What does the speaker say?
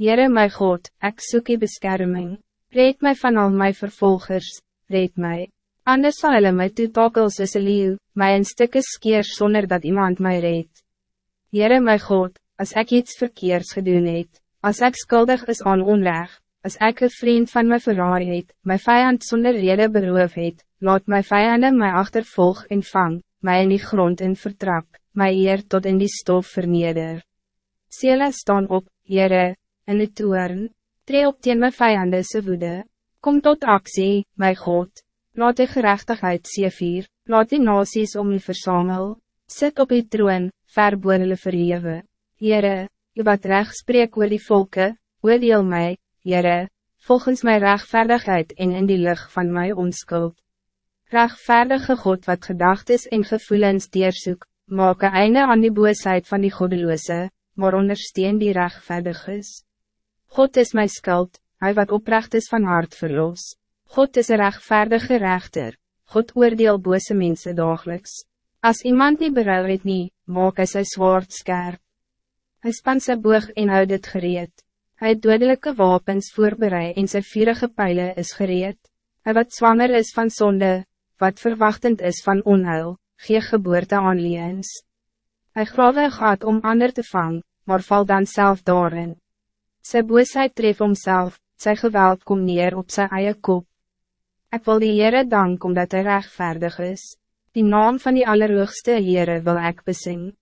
Jere my God, ik zoek je bescherming. Red mij van al mijn vervolgers, red mij. Anders zal hulle my toetakel soos een leeuw, my in stukken skeer zonder dat iemand mij reed. Jere my God, als ik iets verkeers gedoen het, als ik schuldig is aan onrecht, als ik een vriend van my verraai het, my vijand zonder rede beroof het, laat my vijanden my achtervolg en vang, my in die grond in vertrap, my eer tot in die stof verneder. Sele staan op, Jere, in de toern, tree op teen my vijanden se woede, kom tot actie, my God, laat die gerechtigheid seevier, laat die nasies om u versamel, sit op die troon, ver boor hulle verhewe, Jere, u wat recht spreek oor die volke, oordeel my, Jere, volgens mijn rechtvaardigheid en in die lucht van mijn onskuld. Rechtvaardige God wat gedacht is en gevoelens deersoek, maak een einde aan die boosheid van die goddeloze, maar ondersteun die rechtvaardig is. God is mijn skuld, hij wat oprecht is van hart verlos. God is een rechtvaardige rechter, God oordeel bose mensen dagelijks. Als iemand niet berouw het nie, maak hy sy zwaard scherp. Hy span sy boog en houd het gereed. Hy het dodelijke wapens voorbereid en sy vierige pijlen is gereed. Hy wat zwanger is van zonde, wat verwachtend is van onheil, gee geboorte aan leens. Hy grawe gaat om ander te vangen, maar val dan zelf daarin. Sy boosheid tref homself, sy geweld kom neer op sy eie kop. Ik wil die Heere dank omdat hij rechtvaardig is. Die naam van die Allerhoogste Heere wil ik bezingen.